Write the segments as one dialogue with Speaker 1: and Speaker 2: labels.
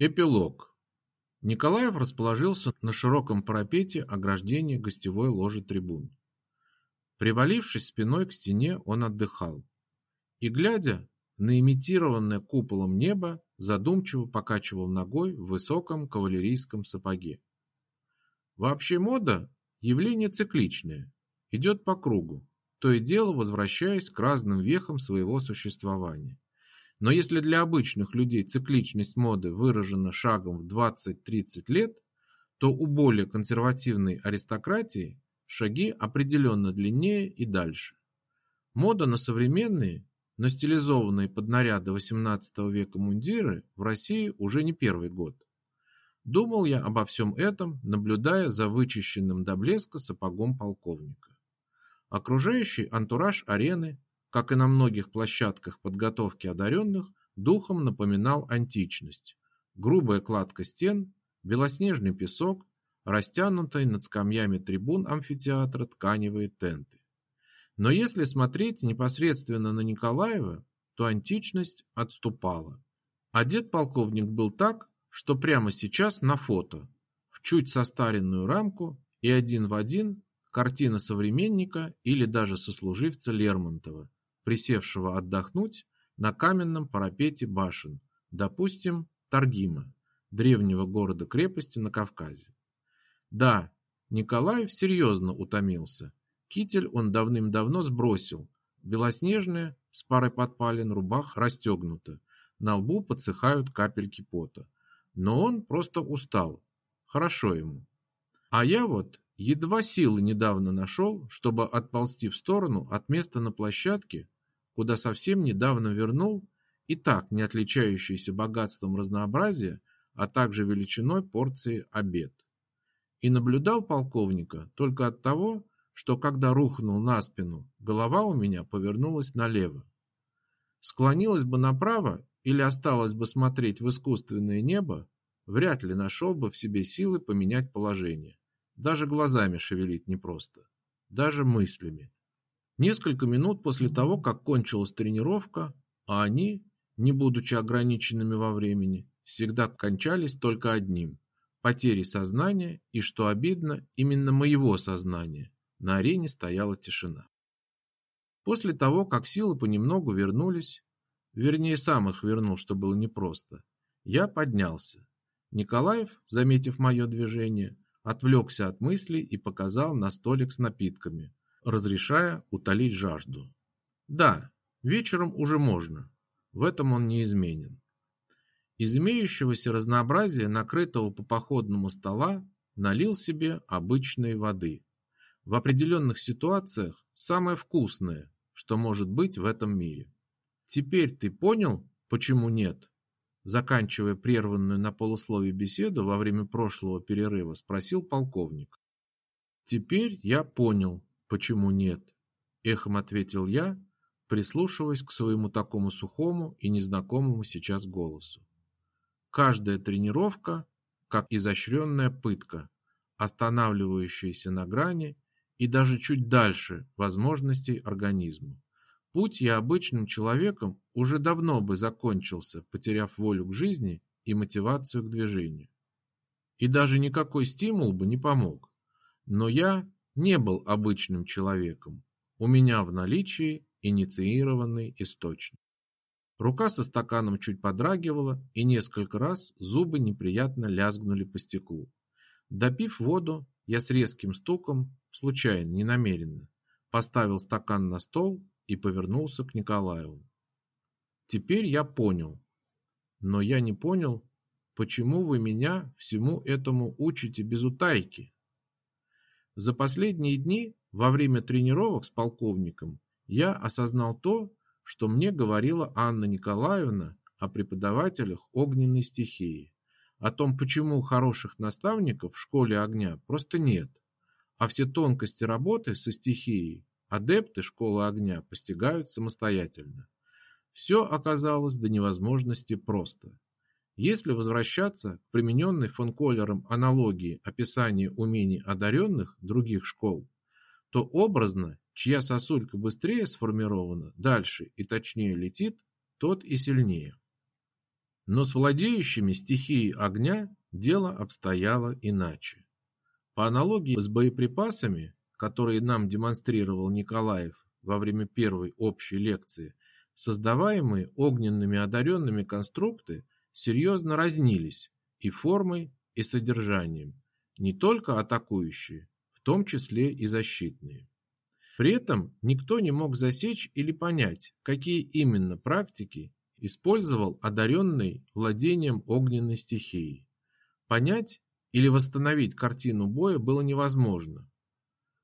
Speaker 1: Эпилог. Николаев расположился на широком парапете ограждения гостевой ложи трибун. Привалившись спиной к стене, он отдыхал. И, глядя на имитированное куполом небо, задумчиво покачивал ногой в высоком кавалерийском сапоге. Вообще мода – явление цикличное, идет по кругу, то и дело возвращаясь к разным вехам своего существования. Но если для обычных людей цикличность моды выражена шагом в 20-30 лет, то у более консервативной аристократии шаги определенно длиннее и дальше. Мода на современные, но стилизованные под наряды XVIII века мундиры в России уже не первый год. Думал я обо всем этом, наблюдая за вычищенным до блеска сапогом полковника. Окружающий антураж арены, как и на многих площадках подготовки одаренных, духом напоминал античность. Грубая кладка стен, белоснежный песок, растянутые над скамьями трибун амфитеатра тканевые тенты. Но если смотреть непосредственно на Николаева, то античность отступала. Одет полковник был так, что прямо сейчас на фото, в чуть состаренную рамку и один в один картина современника или даже сослуживца Лермонтова, присевшего отдохнуть на каменном парапете башен, допустим, Таргима, древнего города-крепости на Кавказе. Да, Николаев серьезно утомился. Китель он давным-давно сбросил. Белоснежная, с парой подпалин рубах расстегнута. На лбу подсыхают капельки пота но он просто устал. Хорошо ему. А я вот едва силы недавно нашел, чтобы отползти в сторону от места на площадке, куда совсем недавно вернул и так не отличающийся богатством разнообразия, а также величиной порции обед. И наблюдал полковника только от того, что когда рухнул на спину, голова у меня повернулась налево. Склонилась бы направо или осталось бы смотреть в искусственное небо, вряд ли нашел бы в себе силы поменять положение. Даже глазами шевелить непросто. Даже мыслями. Несколько минут после того, как кончилась тренировка, а они, не будучи ограниченными во времени, всегда кончались только одним – потерей сознания и, что обидно, именно моего сознания. На арене стояла тишина. После того, как силы понемногу вернулись, вернее, сам их вернул, что было непросто, я поднялся. Николаев, заметив мое движение, отвлекся от мыслей и показал на столик с напитками, разрешая утолить жажду. Да, вечером уже можно. В этом он не изменен. Из имеющегося разнообразия накрытого по походному стола налил себе обычной воды. В определенных ситуациях самое вкусное, что может быть в этом мире. Теперь ты понял, почему нет? Заканчивая прерванную на полусловие беседу во время прошлого перерыва, спросил полковник. Теперь я понял, почему нет, эхом ответил я, прислушиваясь к своему такому сухому и незнакомому сейчас голосу. Каждая тренировка, как изощренная пытка, останавливающаяся на грани и даже чуть дальше возможностей организма. Путь я обычным человеком уже давно бы закончился, потеряв волю к жизни и мотивацию к движению. И даже никакой стимул бы не помог. Но я не был обычным человеком. У меня в наличии инициированный источник. Рука со стаканом чуть подрагивала, и несколько раз зубы неприятно лязгнули по стеклу. Допив воду, я с резким стуком, случайно, ненамеренно, поставил стакан на стол и повернулся к Николаеву. Теперь я понял. Но я не понял, почему вы меня всему этому учите без утайки. За последние дни, во время тренировок с полковником, я осознал то, что мне говорила Анна Николаевна о преподавателях огненной стихии, о том, почему хороших наставников в школе огня просто нет, а все тонкости работы со стихией адепты школы огня постигают самостоятельно. Все оказалось до невозможности просто. Если возвращаться к примененной фон Коллером аналогии описания умений одаренных других школ, то образно, чья сосулька быстрее сформирована, дальше и точнее летит, тот и сильнее. Но с владеющими стихией огня дело обстояло иначе. По аналогии с боеприпасами, которые нам демонстрировал Николаев во время первой общей лекции, создаваемые огненными одаренными конструкты серьезно разнились и формой, и содержанием, не только атакующие, в том числе и защитные. При этом никто не мог засечь или понять, какие именно практики использовал одаренный владением огненной стихией. Понять или восстановить картину боя было невозможно,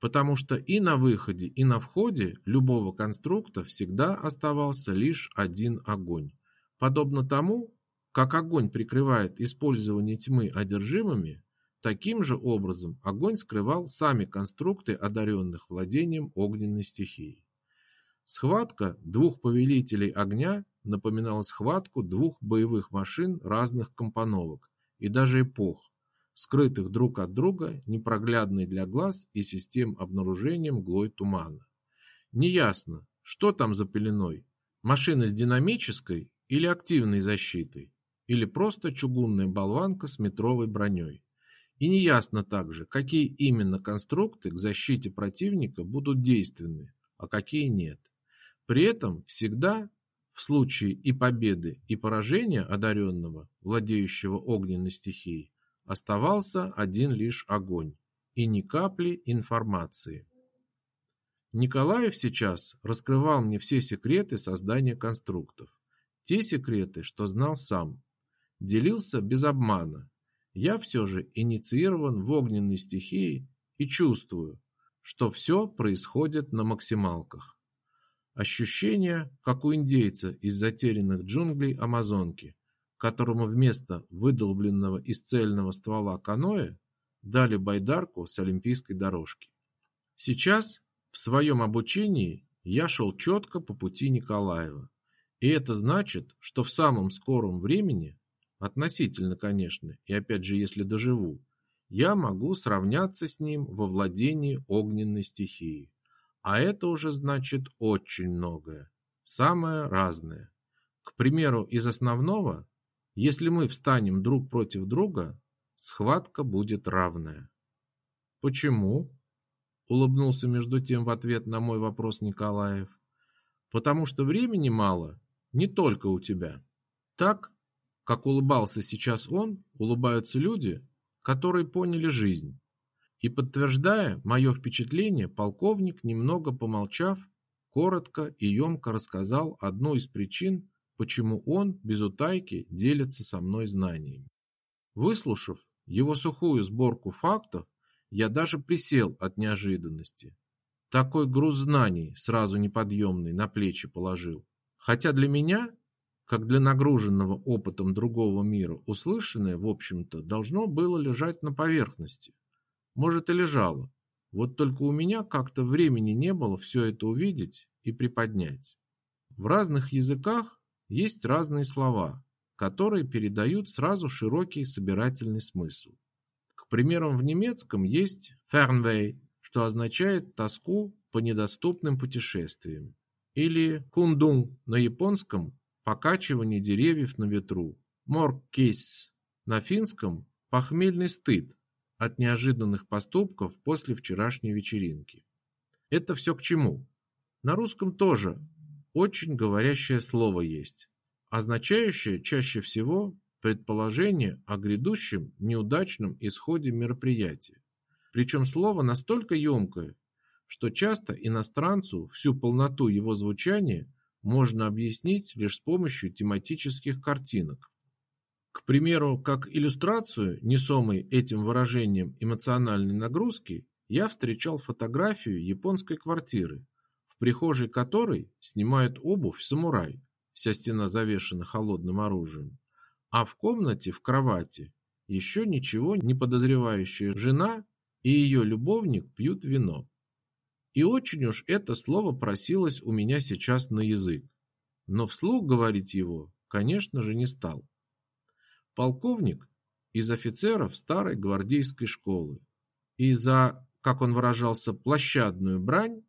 Speaker 1: потому что и на выходе, и на входе любого конструкта всегда оставался лишь один огонь. Подобно тому, как огонь прикрывает использование тьмы одержимыми, таким же образом огонь скрывал сами конструкты одаренных владением огненной стихией. Схватка двух повелителей огня напоминала схватку двух боевых машин разных компоновок и даже эпох, скрытых друг от друга непроглядной для глаз и систем обнаружения мглой тумана. Неясно, что там за пеленой, машина с динамической или активной защитой, или просто чугунная болванка с метровой броней. И неясно также, какие именно конструкты к защите противника будут действенны, а какие нет. При этом всегда, в случае и победы, и поражения одаренного, владеющего огненной стихией, Оставался один лишь огонь и ни капли информации. Николаев сейчас раскрывал мне все секреты создания конструктов. Те секреты, что знал сам. Делился без обмана. Я все же инициирован в огненной стихии и чувствую, что все происходит на максималках. Ощущение, как у индейца из затерянных джунглей Амазонки, которому вместо выдолбленного из цельного ствола каноэ дали байдарку с олимпийской дорожки. Сейчас в своем обучении я шел четко по пути Николаева. И это значит, что в самом скором времени, относительно, конечно, и опять же, если доживу, я могу сравняться с ним во владении огненной стихией. А это уже значит очень многое, самое разное. К примеру, из основного если мы встанем друг против друга, схватка будет равная. Почему? Улыбнулся между тем в ответ на мой вопрос Николаев. Потому что времени мало, не только у тебя. Так, как улыбался сейчас он, улыбаются люди, которые поняли жизнь. И подтверждая мое впечатление, полковник, немного помолчав, коротко и емко рассказал одну из причин, почему он без утайки делится со мной знаниями. Выслушав его сухую сборку фактов, я даже присел от неожиданности. Такой груз знаний сразу неподъемный на плечи положил. Хотя для меня, как для нагруженного опытом другого мира, услышанное, в общем-то, должно было лежать на поверхности. Может и лежало. Вот только у меня как-то времени не было все это увидеть и приподнять. В разных языках есть разные слова, которые передают сразу широкий собирательный смысл. К примеру, в немецком есть Fernweh, что означает тоску по недоступным путешествиям, или Kundung на японском покачивание деревьев на ветру, Morkis на финском похмельный стыд от неожиданных поступков после вчерашней вечеринки. Это все к чему? На русском тоже очень говорящее слово есть, означающее чаще всего предположение о грядущем неудачном исходе мероприятия. Причем слово настолько емкое, что часто иностранцу всю полноту его звучания можно объяснить лишь с помощью тематических картинок. К примеру, как иллюстрацию, несомой этим выражением эмоциональной нагрузки, я встречал фотографию японской квартиры, в прихожей которой снимает обувь самурай, вся стена завешена холодным оружием, а в комнате в кровати еще ничего не подозревающая жена и ее любовник пьют вино. И очень уж это слово просилось у меня сейчас на язык, но вслух говорить его, конечно же, не стал. Полковник из офицеров старой гвардейской школы, и за, как он выражался, площадную брань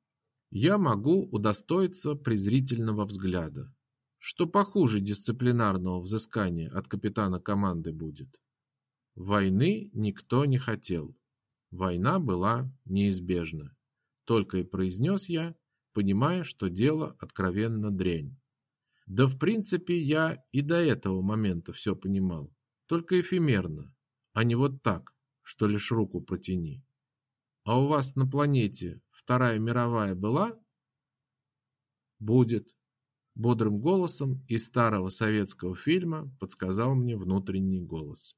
Speaker 1: я могу удостоиться презрительного взгляда. что похуже дисциплинарного взыскания от капитана команды будет. Войны никто не хотел. Война была неизбежна. Только и произнес я, понимая, что дело откровенно дрянь. Да в принципе я и до этого момента все понимал, только эфемерно, а не вот так, что лишь руку протяни. А у вас на планете Вторая мировая была? Будет. Бодрым голосом из старого советского фильма подсказал мне внутренний голос.